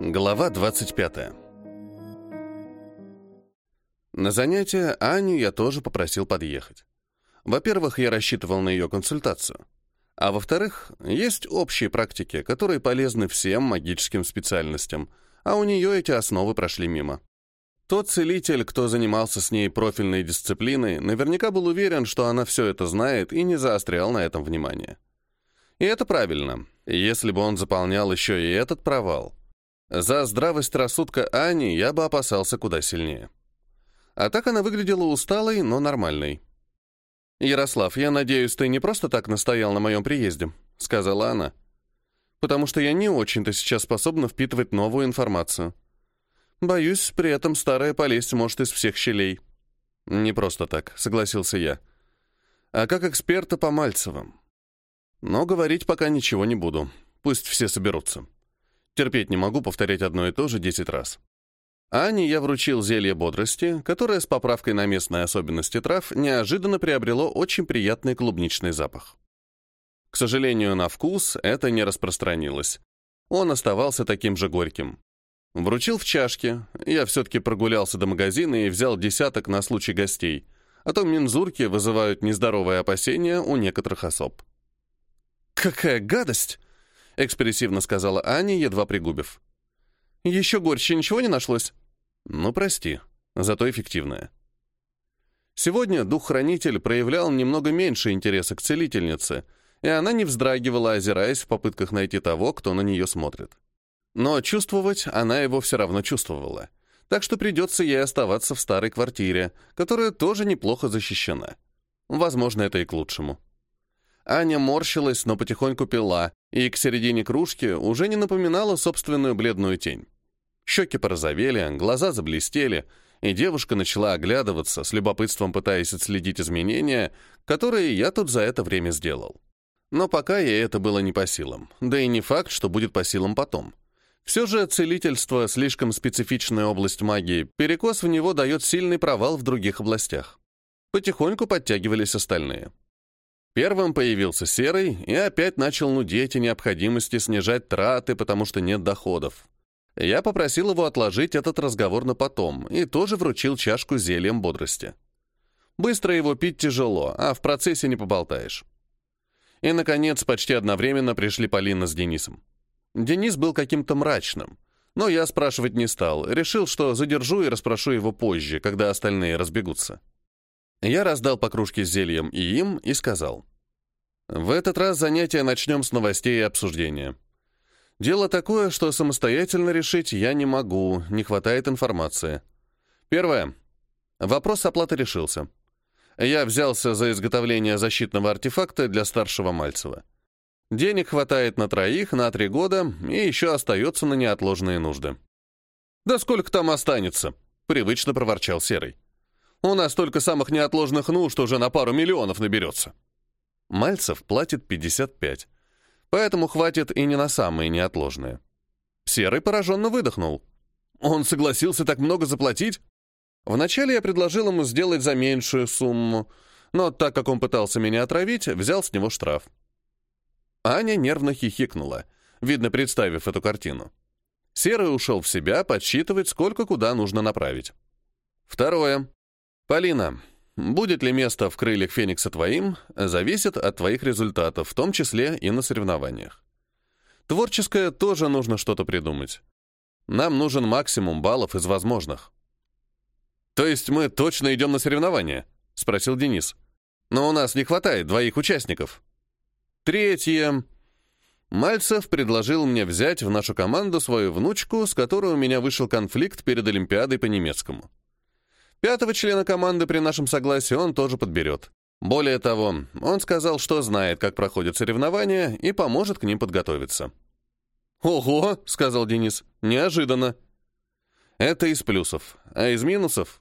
Глава 25. На занятие Аню я тоже попросил подъехать. Во-первых, я рассчитывал на ее консультацию. А во-вторых, есть общие практики, которые полезны всем магическим специальностям, а у нее эти основы прошли мимо. Тот целитель, кто занимался с ней профильной дисциплиной, наверняка был уверен, что она все это знает и не заострял на этом внимание. И это правильно, если бы он заполнял еще и этот провал. За здравость рассудка Ани я бы опасался куда сильнее. А так она выглядела усталой, но нормальной. «Ярослав, я надеюсь, ты не просто так настоял на моем приезде», — сказала она. «Потому что я не очень-то сейчас способна впитывать новую информацию. Боюсь, при этом старая полезть может из всех щелей». «Не просто так», — согласился я. «А как эксперта по Мальцевым. Но говорить пока ничего не буду. Пусть все соберутся. Терпеть не могу повторять одно и то же десять раз». Ане я вручил зелье бодрости, которое с поправкой на местные особенности трав неожиданно приобрело очень приятный клубничный запах. К сожалению, на вкус это не распространилось. Он оставался таким же горьким. Вручил в чашке. Я все-таки прогулялся до магазина и взял десяток на случай гостей, а то мензурки вызывают нездоровые опасения у некоторых особ. «Какая гадость!» — экспрессивно сказала Аня, едва пригубив. «Еще горче ничего не нашлось?» «Ну, прости, зато эффективная». Сегодня дух-хранитель проявлял немного меньше интереса к целительнице, и она не вздрагивала, озираясь в попытках найти того, кто на нее смотрит. Но чувствовать она его все равно чувствовала. Так что придется ей оставаться в старой квартире, которая тоже неплохо защищена. Возможно, это и к лучшему. Аня морщилась, но потихоньку пила, и к середине кружки уже не напоминала собственную бледную тень. Щеки порозовели, глаза заблестели, и девушка начала оглядываться, с любопытством пытаясь отследить изменения, которые я тут за это время сделал. Но пока ей это было не по силам, да и не факт, что будет по силам потом. Все же целительство — слишком специфичная область магии, перекос в него дает сильный провал в других областях. Потихоньку подтягивались остальные. Первым появился Серый и опять начал нудеть о необходимости снижать траты, потому что нет доходов. Я попросил его отложить этот разговор на потом и тоже вручил чашку зельем бодрости. Быстро его пить тяжело, а в процессе не поболтаешь. И, наконец, почти одновременно пришли Полина с Денисом. Денис был каким-то мрачным, но я спрашивать не стал, решил, что задержу и расспрошу его позже, когда остальные разбегутся. Я раздал по кружке с зельем и им и сказал. В этот раз занятие начнем с новостей и обсуждения. Дело такое, что самостоятельно решить я не могу, не хватает информации. Первое. Вопрос оплаты решился. Я взялся за изготовление защитного артефакта для старшего Мальцева. Денег хватает на троих, на три года, и еще остается на неотложные нужды. «Да сколько там останется?» — привычно проворчал Серый. «У нас только самых неотложных нужд уже на пару миллионов наберется». Мальцев платит 55, поэтому хватит и не на самые неотложные. Серый пораженно выдохнул. «Он согласился так много заплатить?» Вначале я предложил ему сделать за меньшую сумму, но так как он пытался меня отравить, взял с него штраф. Аня нервно хихикнула, видно, представив эту картину. Серый ушел в себя подсчитывать, сколько куда нужно направить. Второе. Полина, будет ли место в крыльях Феникса твоим, зависит от твоих результатов, в том числе и на соревнованиях. Творческое тоже нужно что-то придумать. Нам нужен максимум баллов из возможных. «То есть мы точно идем на соревнования?» — спросил Денис. «Но у нас не хватает двоих участников». Третье. Мальцев предложил мне взять в нашу команду свою внучку, с которой у меня вышел конфликт перед Олимпиадой по немецкому. Пятого члена команды при нашем согласии он тоже подберет. Более того, он сказал, что знает, как проходят соревнования, и поможет к ним подготовиться. «Ого!» — сказал Денис. «Неожиданно». Это из плюсов. А из минусов?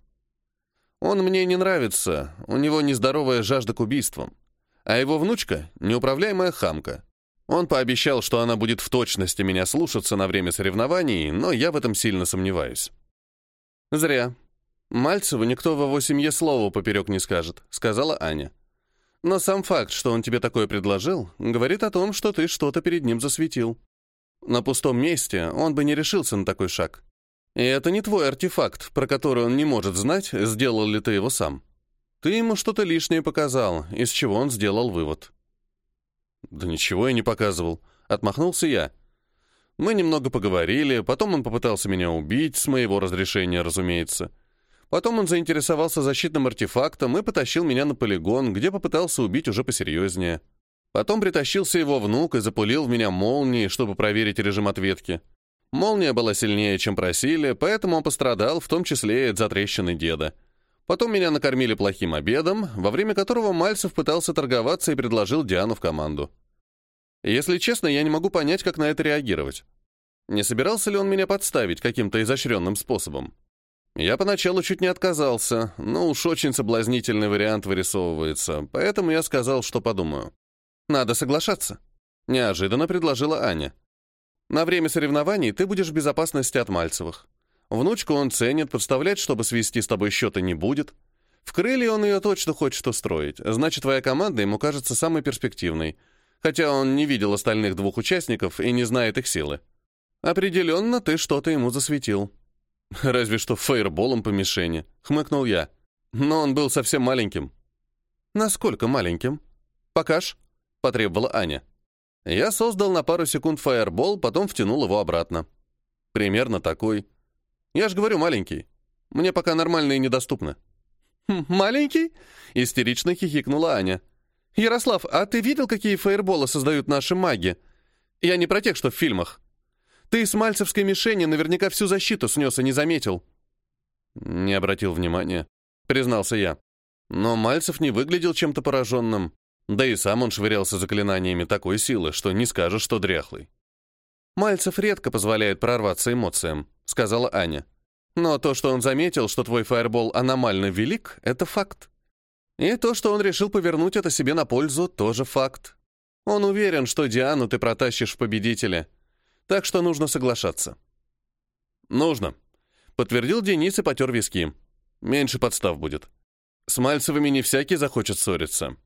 Он мне не нравится, у него нездоровая жажда к убийствам а его внучка — неуправляемая хамка. Он пообещал, что она будет в точности меня слушаться на время соревнований, но я в этом сильно сомневаюсь. «Зря. Мальцеву никто в его семье слова поперек не скажет», — сказала Аня. «Но сам факт, что он тебе такое предложил, говорит о том, что ты что-то перед ним засветил». На пустом месте он бы не решился на такой шаг. И это не твой артефакт, про который он не может знать, сделал ли ты его сам. Ты ему что-то лишнее показал, из чего он сделал вывод. «Да ничего я не показывал», — отмахнулся я. Мы немного поговорили, потом он попытался меня убить, с моего разрешения, разумеется. Потом он заинтересовался защитным артефактом и потащил меня на полигон, где попытался убить уже посерьезнее. Потом притащился его внук и запулил в меня молнией, чтобы проверить режим ответки. Молния была сильнее, чем просили, поэтому он пострадал, в том числе и от затрещины деда. Потом меня накормили плохим обедом, во время которого Мальцев пытался торговаться и предложил Диану в команду. Если честно, я не могу понять, как на это реагировать. Не собирался ли он меня подставить каким-то изощренным способом? Я поначалу чуть не отказался, но уж очень соблазнительный вариант вырисовывается, поэтому я сказал, что подумаю. Надо соглашаться. Неожиданно предложила Аня. На время соревнований ты будешь в безопасности от Мальцевых. Внучку он ценит, подставлять, чтобы свести с тобой счеты не будет. В крылья он ее точно хочет устроить, значит, твоя команда ему кажется самой перспективной, хотя он не видел остальных двух участников и не знает их силы. Определенно, ты что-то ему засветил. Разве что фейерболом по мишени, хмыкнул я. Но он был совсем маленьким. Насколько маленьким? Покаж, потребовала Аня. Я создал на пару секунд фаербол, потом втянул его обратно. Примерно такой. Я же говорю, маленький. Мне пока нормально и недоступно. «Хм, «Маленький?» — истерично хихикнула Аня. «Ярослав, а ты видел, какие фаерболы создают наши маги? Я не про тех, что в фильмах. Ты с мальцевской мишени наверняка всю защиту снес и не заметил». «Не обратил внимания», — признался я. Но Мальцев не выглядел чем-то пораженным. Да и сам он швырялся заклинаниями такой силы, что не скажешь, что дряхлый. «Мальцев редко позволяет прорваться эмоциям», — сказала Аня. «Но то, что он заметил, что твой фаербол аномально велик, — это факт. И то, что он решил повернуть это себе на пользу, тоже факт. Он уверен, что Диану ты протащишь в победителя. Так что нужно соглашаться». «Нужно», — подтвердил Денис и потер виски. «Меньше подстав будет. С Мальцевыми не всякий захочет ссориться.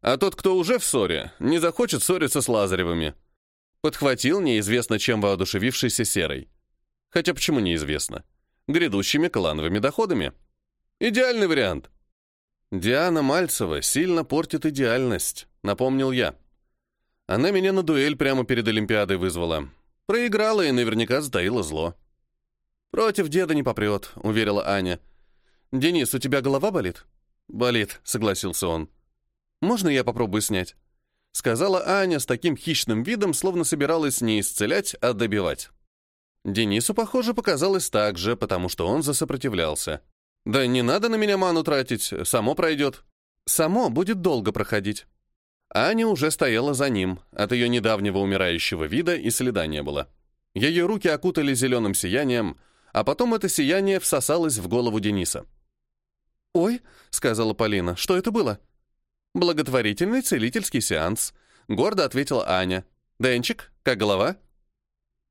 А тот, кто уже в ссоре, не захочет ссориться с Лазаревыми. Подхватил неизвестно чем воодушевившийся Серый. Хотя почему неизвестно? Грядущими клановыми доходами. Идеальный вариант. Диана Мальцева сильно портит идеальность, напомнил я. Она меня на дуэль прямо перед Олимпиадой вызвала. Проиграла и наверняка затаила зло. «Против деда не попрет», — уверила Аня. «Денис, у тебя голова болит?» «Болит», — согласился он. «Можно я попробую снять?» Сказала Аня с таким хищным видом, словно собиралась не исцелять, а добивать. Денису, похоже, показалось так же, потому что он засопротивлялся. «Да не надо на меня ману тратить, само пройдет». «Само будет долго проходить». Аня уже стояла за ним, от ее недавнего умирающего вида и следа не было. Ее руки окутали зеленым сиянием, а потом это сияние всосалось в голову Дениса. «Ой», — сказала Полина, — «что это было?» «Благотворительный целительский сеанс», — гордо ответила Аня. «Денчик, как голова?»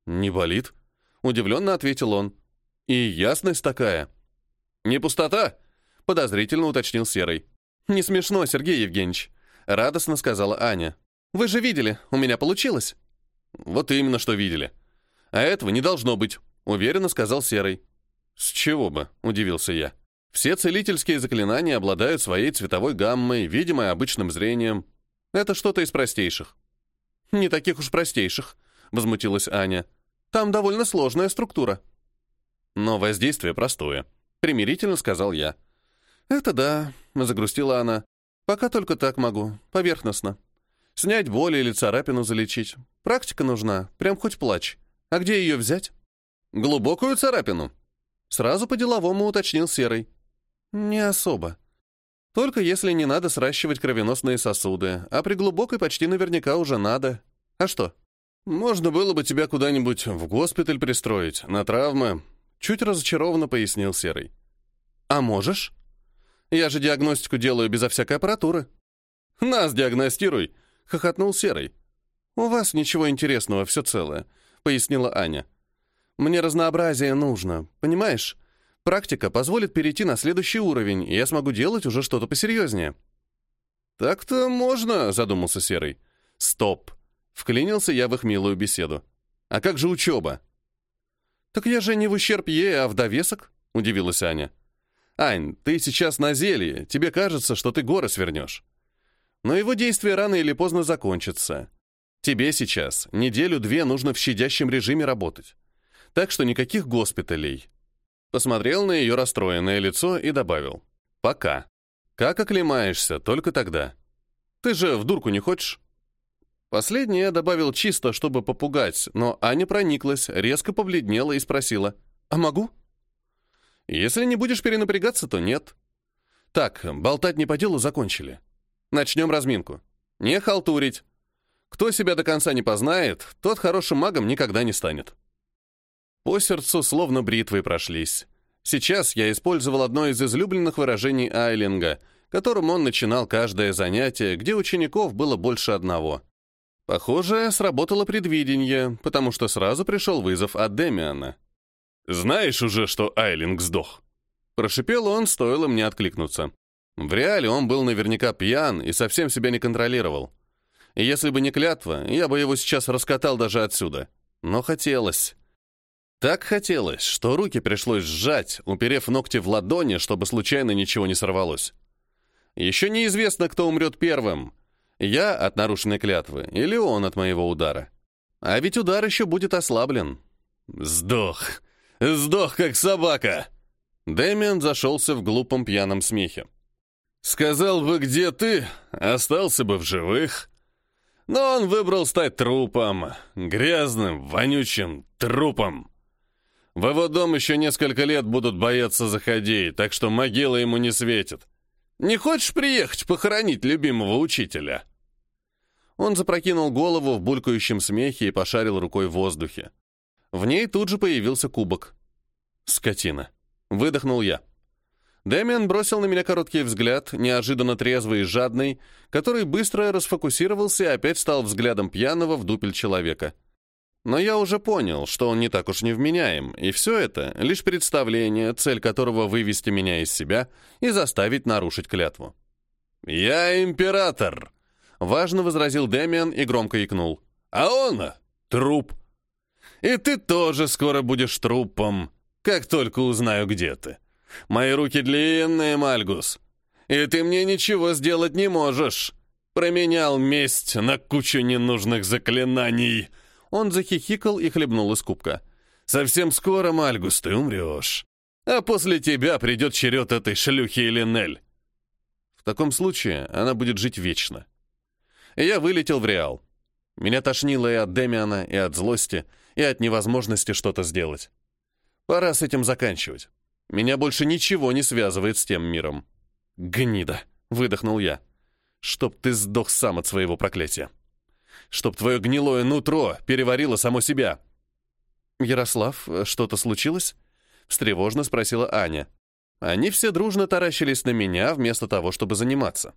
«Не болит», — удивленно ответил он. «И ясность такая». «Не пустота?» — подозрительно уточнил Серый. «Не смешно, Сергей Евгеньевич», — радостно сказала Аня. «Вы же видели, у меня получилось». «Вот именно, что видели. А этого не должно быть», — уверенно сказал Серый. «С чего бы?» — удивился я. Все целительские заклинания обладают своей цветовой гаммой, видимой обычным зрением. Это что-то из простейших. «Не таких уж простейших», — возмутилась Аня. «Там довольно сложная структура». «Но воздействие простое», — примирительно сказал я. «Это да», — загрустила она. «Пока только так могу, поверхностно. Снять боль или царапину залечить. Практика нужна, прям хоть плачь. А где ее взять?» «Глубокую царапину?» Сразу по-деловому уточнил Серый. Не особо. Только если не надо сращивать кровеносные сосуды, а при глубокой почти наверняка уже надо. А что? Можно было бы тебя куда-нибудь в госпиталь пристроить, на травмы. Чуть разочарованно пояснил Серый. А можешь? Я же диагностику делаю безо всякой аппаратуры. Нас диагностируй, хохотнул Серый. У вас ничего интересного, все целое, пояснила Аня. Мне разнообразие нужно, понимаешь? Практика позволит перейти на следующий уровень, и я смогу делать уже что-то посерьезнее». «Так-то можно», — задумался Серый. «Стоп!» — вклинился я в их милую беседу. А как же учеба? Так я же не в ущерб ей, а в довесок, удивилась Аня. Ань, ты сейчас на зелье, тебе кажется, что ты горы свернешь. Но его действие рано или поздно закончится. Тебе сейчас неделю-две нужно в щадящем режиме работать. Так что никаких госпиталей. Посмотрел на ее расстроенное лицо и добавил. Пока. Как оклемаешься, только тогда. Ты же в дурку не хочешь? Последнее я добавил чисто, чтобы попугать, но Аня прониклась, резко побледнела и спросила. «А могу?» «Если не будешь перенапрягаться, то нет». «Так, болтать не по делу закончили. Начнем разминку. Не халтурить. Кто себя до конца не познает, тот хорошим магом никогда не станет». По сердцу словно бритвой прошлись. Сейчас я использовал одно из излюбленных выражений Айлинга, которым он начинал каждое занятие, где учеников было больше одного. Похоже, сработало предвидение, потому что сразу пришел вызов от Демиана. «Знаешь уже, что Айлинг сдох?» Прошипел он, стоило мне откликнуться. В реале он был наверняка пьян и совсем себя не контролировал. Если бы не клятва, я бы его сейчас раскатал даже отсюда. Но хотелось. Так хотелось, что руки пришлось сжать, уперев ногти в ладони, чтобы случайно ничего не сорвалось. Еще неизвестно, кто умрет первым. Я от нарушенной клятвы или он от моего удара. А ведь удар еще будет ослаблен. «Сдох! Сдох, как собака!» Дэмиан зашелся в глупом пьяном смехе. «Сказал бы, где ты, остался бы в живых». Но он выбрал стать трупом, грязным, вонючим трупом. В его дом еще несколько лет будут бояться заходить, так что могила ему не светит. Не хочешь приехать похоронить любимого учителя?» Он запрокинул голову в булькающем смехе и пошарил рукой в воздухе. В ней тут же появился кубок. «Скотина!» — выдохнул я. Дэмиан бросил на меня короткий взгляд, неожиданно трезвый и жадный, который быстро расфокусировался и опять стал взглядом пьяного в дупель человека — но я уже понял, что он не так уж невменяем, и все это — лишь представление, цель которого — вывести меня из себя и заставить нарушить клятву. «Я император!» — важно возразил Дэмиан и громко икнул. «А он — труп. И ты тоже скоро будешь трупом, как только узнаю, где ты. Мои руки длинные, Мальгус, и ты мне ничего сделать не можешь. Променял месть на кучу ненужных заклинаний». Он захихикал и хлебнул из кубка. «Совсем скоро, Мальгус, ты умрешь. А после тебя придет черед этой шлюхи Элинель». В таком случае она будет жить вечно. Я вылетел в Реал. Меня тошнило и от Демиана, и от злости, и от невозможности что-то сделать. Пора с этим заканчивать. Меня больше ничего не связывает с тем миром. «Гнида!» — выдохнул я. «Чтоб ты сдох сам от своего проклятия!» чтоб твое гнилое нутро переварило само себя». «Ярослав, что-то случилось?» — встревожно спросила Аня. Они все дружно таращились на меня, вместо того, чтобы заниматься.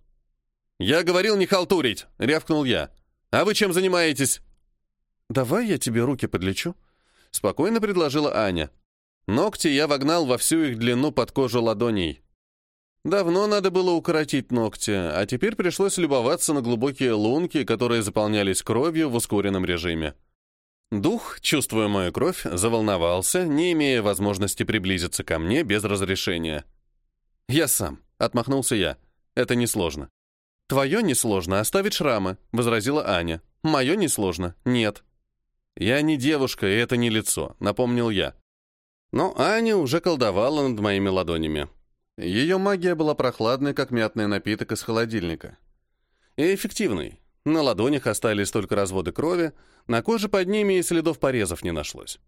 «Я говорил не халтурить!» — рявкнул я. «А вы чем занимаетесь?» «Давай я тебе руки подлечу», — спокойно предложила Аня. Ногти я вогнал во всю их длину под кожу ладоней. Давно надо было укоротить ногти, а теперь пришлось любоваться на глубокие лунки, которые заполнялись кровью в ускоренном режиме. Дух, чувствуя мою кровь, заволновался, не имея возможности приблизиться ко мне без разрешения. «Я сам», — отмахнулся я. «Это несложно». «Твое несложно оставить шрамы», — возразила Аня. «Мое несложно. Нет». «Я не девушка, и это не лицо», — напомнил я. Но Аня уже колдовала над моими ладонями. Ее магия была прохладной, как мятный напиток из холодильника. И эффективной. На ладонях остались только разводы крови, на коже под ними и следов порезов не нашлось.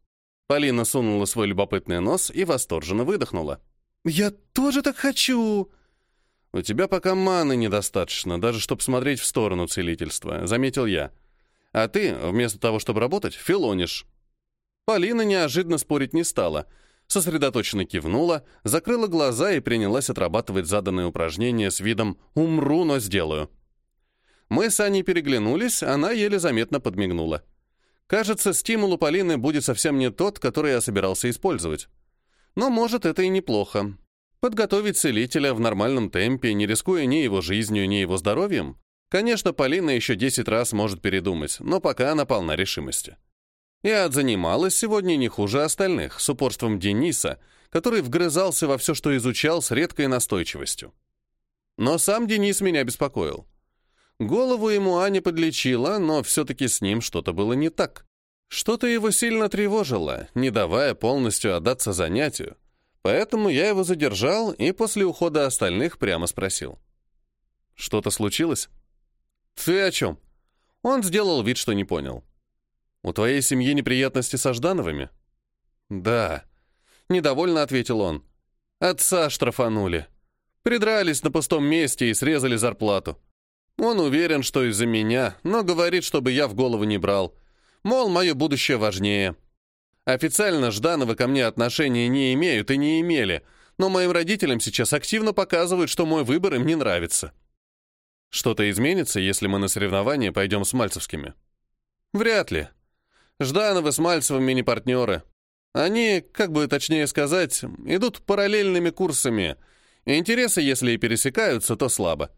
Полина сунула свой любопытный нос и восторженно выдохнула. «Я тоже так хочу!» «У тебя пока маны недостаточно, даже чтобы смотреть в сторону целительства», — заметил я. «А ты, вместо того, чтобы работать, филонишь». Полина неожиданно спорить не стала — сосредоточенно кивнула, закрыла глаза и принялась отрабатывать заданные упражнения с видом «умру, но сделаю». Мы с Аней переглянулись, она еле заметно подмигнула. Кажется, стимул у Полины будет совсем не тот, который я собирался использовать. Но, может, это и неплохо. Подготовить целителя в нормальном темпе, не рискуя ни его жизнью, ни его здоровьем? Конечно, Полина еще 10 раз может передумать, но пока она полна решимости. И отзанималась сегодня не хуже остальных, с упорством Дениса, который вгрызался во все, что изучал с редкой настойчивостью. Но сам Денис меня беспокоил. Голову ему Аня подлечила, но все-таки с ним что-то было не так. Что-то его сильно тревожило, не давая полностью отдаться занятию. Поэтому я его задержал и после ухода остальных прямо спросил. «Что-то случилось?» «Ты о чем?» Он сделал вид, что не понял. «У твоей семьи неприятности со Ждановыми?» «Да», — недовольно ответил он. «Отца штрафанули. Придрались на пустом месте и срезали зарплату. Он уверен, что из-за меня, но говорит, чтобы я в голову не брал. Мол, мое будущее важнее. Официально Ждановы ко мне отношения не имеют и не имели, но моим родителям сейчас активно показывают, что мой выбор им не нравится. Что-то изменится, если мы на соревнования пойдем с Мальцевскими? Вряд ли. Ждановы с Мальцевыми не партнеры. Они, как бы точнее сказать, идут параллельными курсами. Интересы, если и пересекаются, то слабо.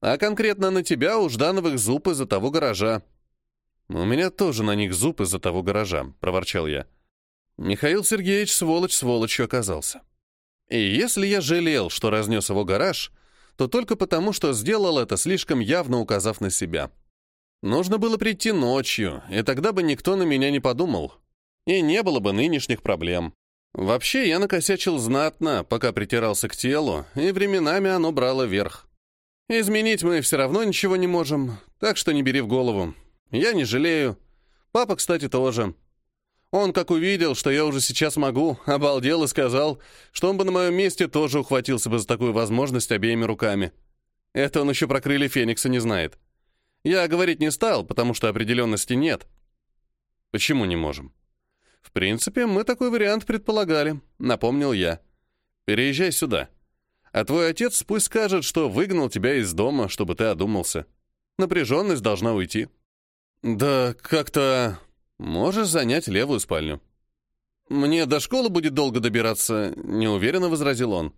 А конкретно на тебя у Ждановых зуб из-за того гаража. «У меня тоже на них зуб из-за того гаража», — проворчал я. Михаил Сергеевич сволочь сволочью оказался. И если я жалел, что разнес его гараж, то только потому, что сделал это, слишком явно указав на себя. Нужно было прийти ночью, и тогда бы никто на меня не подумал. И не было бы нынешних проблем. Вообще, я накосячил знатно, пока притирался к телу, и временами оно брало верх. Изменить мы все равно ничего не можем, так что не бери в голову. Я не жалею. Папа, кстати, тоже. Он, как увидел, что я уже сейчас могу, обалдел и сказал, что он бы на моем месте тоже ухватился бы за такую возможность обеими руками. Это он еще про крылья Феникса не знает. Я говорить не стал, потому что определенности нет. Почему не можем? В принципе, мы такой вариант предполагали, напомнил я. Переезжай сюда. А твой отец пусть скажет, что выгнал тебя из дома, чтобы ты одумался. Напряженность должна уйти. Да как-то... Можешь занять левую спальню. Мне до школы будет долго добираться, неуверенно возразил он.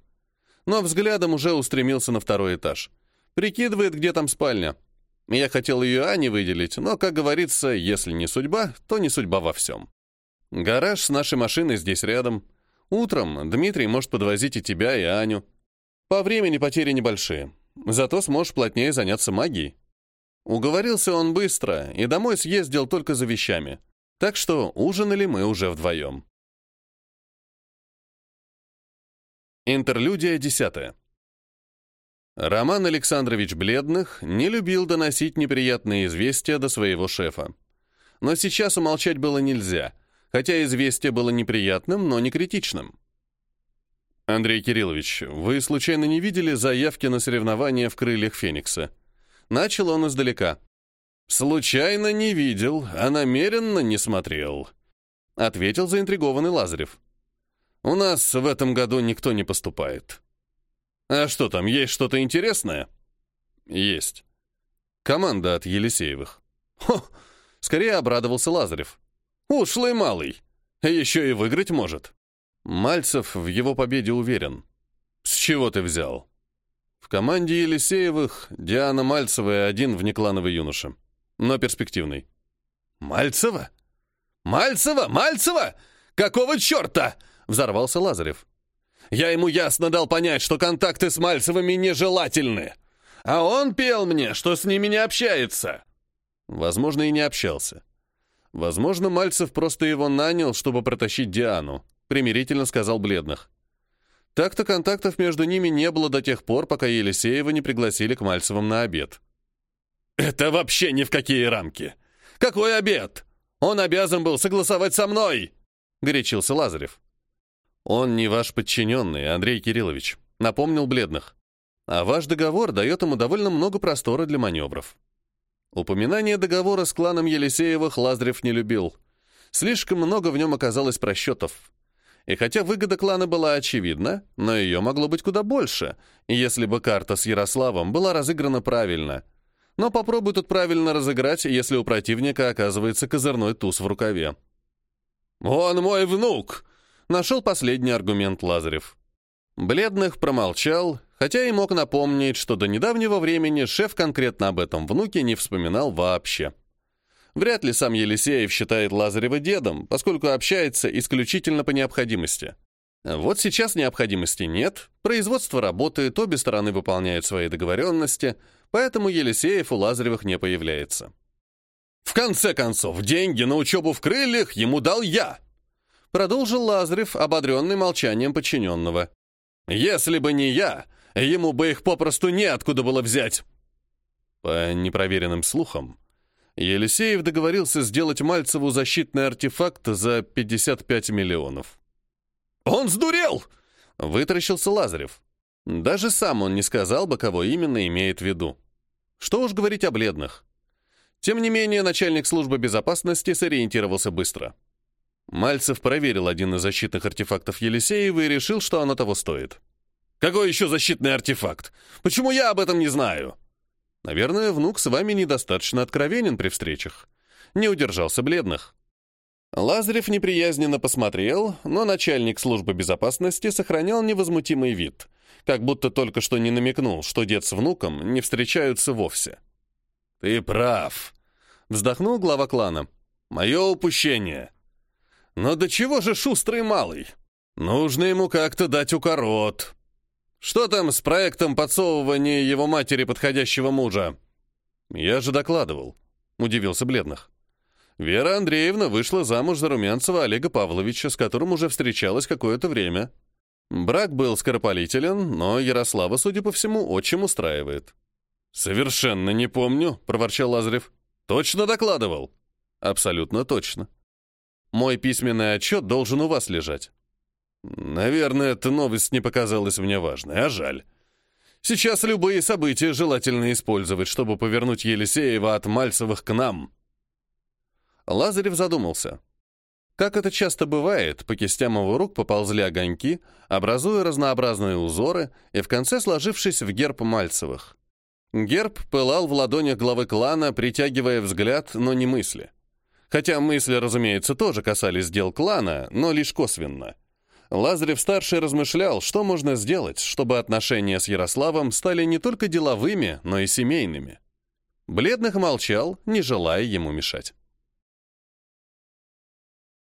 Но взглядом уже устремился на второй этаж. Прикидывает, где там спальня. Я хотел ее Ане выделить, но, как говорится, если не судьба, то не судьба во всем. Гараж с нашей машиной здесь рядом. Утром Дмитрий может подвозить и тебя, и Аню. По времени потери небольшие. Зато сможешь плотнее заняться магией. Уговорился он быстро и домой съездил только за вещами. Так что ужинали мы уже вдвоем. Интерлюдия десятая. Роман Александрович Бледных не любил доносить неприятные известия до своего шефа. Но сейчас умолчать было нельзя, хотя известие было неприятным, но не критичным. «Андрей Кириллович, вы случайно не видели заявки на соревнования в крыльях Феникса?» Начал он издалека. «Случайно не видел, а намеренно не смотрел», — ответил заинтригованный Лазарев. «У нас в этом году никто не поступает». «А что там, есть что-то интересное?» «Есть. Команда от Елисеевых». «Хо!» — скорее обрадовался Лазарев. «Ушлый малый. Еще и выиграть может». Мальцев в его победе уверен. «С чего ты взял?» В команде Елисеевых Диана Мальцева и один внеклановый юноша. Но перспективный. «Мальцева? Мальцева? Мальцева? Какого черта?» — взорвался Лазарев. «Я ему ясно дал понять, что контакты с Мальцевыми нежелательны. А он пел мне, что с ними не общается». Возможно, и не общался. Возможно, Мальцев просто его нанял, чтобы протащить Диану примирительно сказал Бледных. Так-то контактов между ними не было до тех пор, пока Елисеева не пригласили к Мальцевым на обед. «Это вообще ни в какие рамки! Какой обед? Он обязан был согласовать со мной!» — горячился Лазарев. «Он не ваш подчиненный, Андрей Кириллович», — напомнил Бледных. «А ваш договор дает ему довольно много простора для маневров». Упоминание договора с кланом Елисеевых Лазарев не любил. Слишком много в нем оказалось просчетов. И хотя выгода клана была очевидна, но ее могло быть куда больше, если бы карта с Ярославом была разыграна правильно. Но попробуй тут правильно разыграть, если у противника оказывается козырной туз в рукаве. «Он мой внук!» — нашел последний аргумент Лазарев. Бледных промолчал, хотя и мог напомнить, что до недавнего времени шеф конкретно об этом внуке не вспоминал вообще. Вряд ли сам Елисеев считает Лазарева дедом, поскольку общается исключительно по необходимости. Вот сейчас необходимости нет, производство работает, обе стороны выполняют свои договоренности, поэтому Елисеев у Лазаревых не появляется. «В конце концов, деньги на учебу в крыльях ему дал я!» Продолжил Лазарев, ободренный молчанием подчиненного. «Если бы не я, ему бы их попросту неоткуда было взять!» По непроверенным слухам, Елисеев договорился сделать Мальцеву защитный артефакт за 55 миллионов. «Он сдурел!» — вытаращился Лазарев. Даже сам он не сказал бы, кого именно имеет в виду. Что уж говорить о бледных. Тем не менее, начальник службы безопасности сориентировался быстро. Мальцев проверил один из защитных артефактов Елисеева и решил, что оно того стоит. «Какой еще защитный артефакт? Почему я об этом не знаю?» Наверное, внук с вами недостаточно откровенен при встречах. Не удержался бледных. Лазарев неприязненно посмотрел, но начальник службы безопасности сохранял невозмутимый вид, как будто только что не намекнул, что дед с внуком не встречаются вовсе. «Ты прав», — вздохнул глава клана. «Мое упущение. Но до чего же шустрый малый? Нужно ему как-то дать укорот». Что там с проектом подсовывания его матери подходящего мужа? Я же докладывал. Удивился Бледных. Вера Андреевна вышла замуж за Румянцева Олега Павловича, с которым уже встречалась какое-то время. Брак был скоропалителен, но Ярослава, судя по всему, очень устраивает. «Совершенно не помню», — проворчал Лазарев. «Точно докладывал?» «Абсолютно точно. Мой письменный отчет должен у вас лежать. Наверное, эта новость не показалась мне важной, а жаль. Сейчас любые события желательно использовать, чтобы повернуть Елисеева от Мальцевых к нам. Лазарев задумался. Как это часто бывает, по кистям его рук поползли огоньки, образуя разнообразные узоры и в конце сложившись в герб Мальцевых. Герб пылал в ладонях главы клана, притягивая взгляд, но не мысли. Хотя мысли, разумеется, тоже касались дел клана, но лишь косвенно — Лазарев-старший размышлял, что можно сделать, чтобы отношения с Ярославом стали не только деловыми, но и семейными. Бледных молчал, не желая ему мешать.